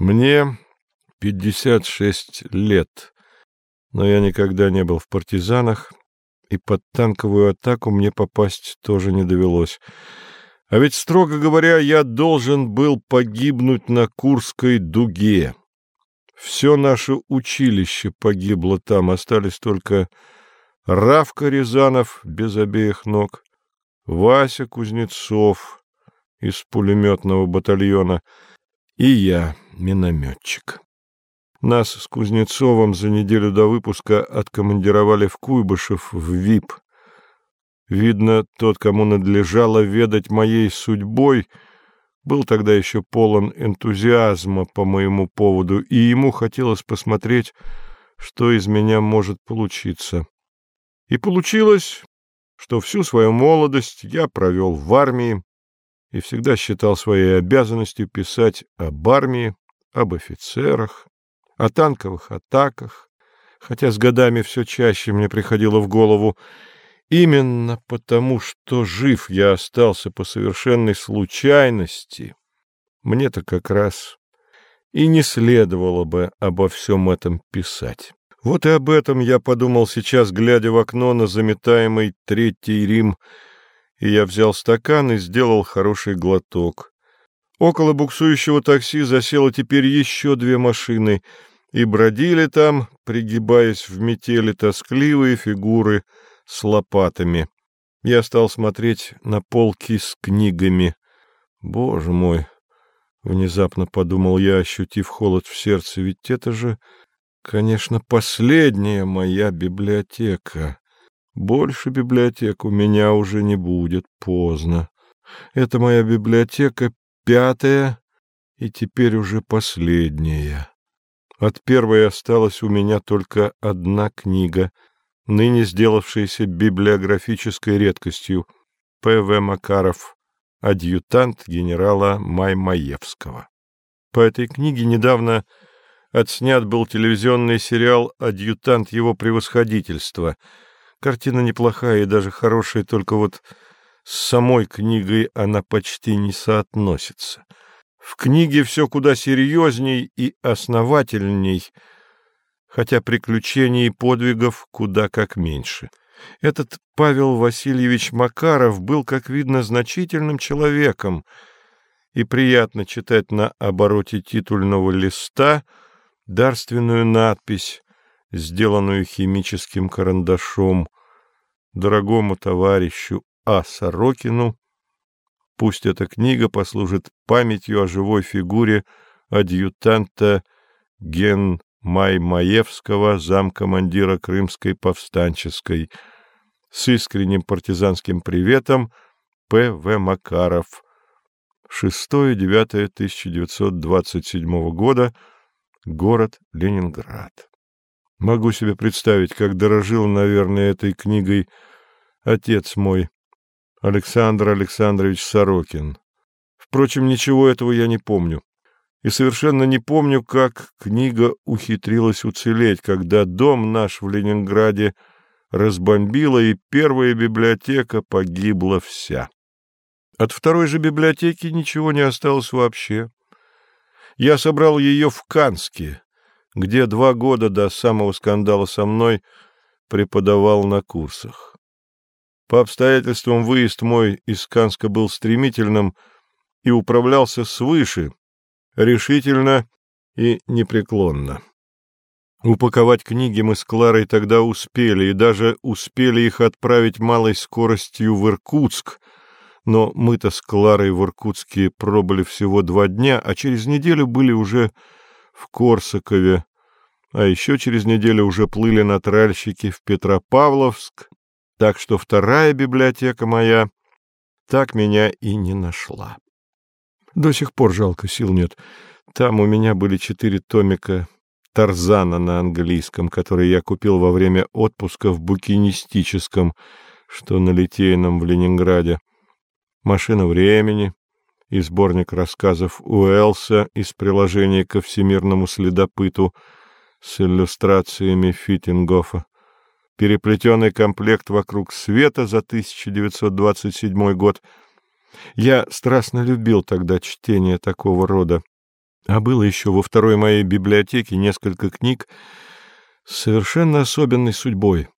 Мне 56 лет, но я никогда не был в партизанах, и под танковую атаку мне попасть тоже не довелось. А ведь, строго говоря, я должен был погибнуть на Курской дуге. Все наше училище погибло там, остались только Равка Рязанов без обеих ног, Вася Кузнецов из пулеметного батальона и я, минометчик. Нас с Кузнецовым за неделю до выпуска откомандировали в Куйбышев в ВИП. Видно, тот, кому надлежало ведать моей судьбой, был тогда еще полон энтузиазма по моему поводу, и ему хотелось посмотреть, что из меня может получиться. И получилось, что всю свою молодость я провел в армии и всегда считал своей обязанностью писать об армии, об офицерах, о танковых атаках, хотя с годами все чаще мне приходило в голову, именно потому, что жив я остался по совершенной случайности, мне-то как раз и не следовало бы обо всем этом писать. Вот и об этом я подумал сейчас, глядя в окно на заметаемый Третий Рим, и я взял стакан и сделал хороший глоток. Около буксующего такси засело теперь еще две машины, и бродили там, пригибаясь в метели, тоскливые фигуры с лопатами. Я стал смотреть на полки с книгами. Боже мой! Внезапно подумал я, ощутив холод в сердце, ведь это же Конечно, последняя моя библиотека. Больше библиотек у меня уже не будет, поздно. Это моя библиотека пятая и теперь уже последняя. От первой осталась у меня только одна книга, ныне сделавшаяся библиографической редкостью, П.В. Макаров, адъютант генерала Маймаевского. По этой книге недавно отснят был телевизионный сериал «Адъютант его превосходительства». Картина неплохая и даже хорошая, только вот с самой книгой она почти не соотносится. В книге все куда серьезней и основательней, хотя приключений и подвигов куда как меньше. Этот Павел Васильевич Макаров был, как видно, значительным человеком, и приятно читать на обороте титульного листа — дарственную надпись, сделанную химическим карандашом, дорогому товарищу А. Сорокину. Пусть эта книга послужит памятью о живой фигуре адъютанта Ген Маймаевского, замкомандира Крымской повстанческой. С искренним партизанским приветом П. В. Макаров. 6-9-1927 года – Город Ленинград. Могу себе представить, как дорожил, наверное, этой книгой отец мой, Александр Александрович Сорокин. Впрочем, ничего этого я не помню. И совершенно не помню, как книга ухитрилась уцелеть, когда дом наш в Ленинграде разбомбила, и первая библиотека погибла вся. От второй же библиотеки ничего не осталось вообще. Я собрал ее в Канске, где два года до самого скандала со мной преподавал на курсах. По обстоятельствам выезд мой из Канска был стремительным и управлялся свыше, решительно и непреклонно. Упаковать книги мы с Кларой тогда успели, и даже успели их отправить малой скоростью в Иркутск, но мы-то с Кларой в Иркутске пробыли всего два дня, а через неделю были уже в Корсакове, а еще через неделю уже плыли на тральщики в Петропавловск, так что вторая библиотека моя так меня и не нашла. До сих пор жалко, сил нет. Там у меня были четыре томика Тарзана на английском, которые я купил во время отпуска в букинистическом, что на Литейном в Ленинграде. «Машина времени» и сборник рассказов Уэлса из приложения ко всемирному следопыту с иллюстрациями Фитингофа, переплетенный комплект «Вокруг света» за 1927 год. Я страстно любил тогда чтение такого рода. А было еще во второй моей библиотеке несколько книг с совершенно особенной судьбой.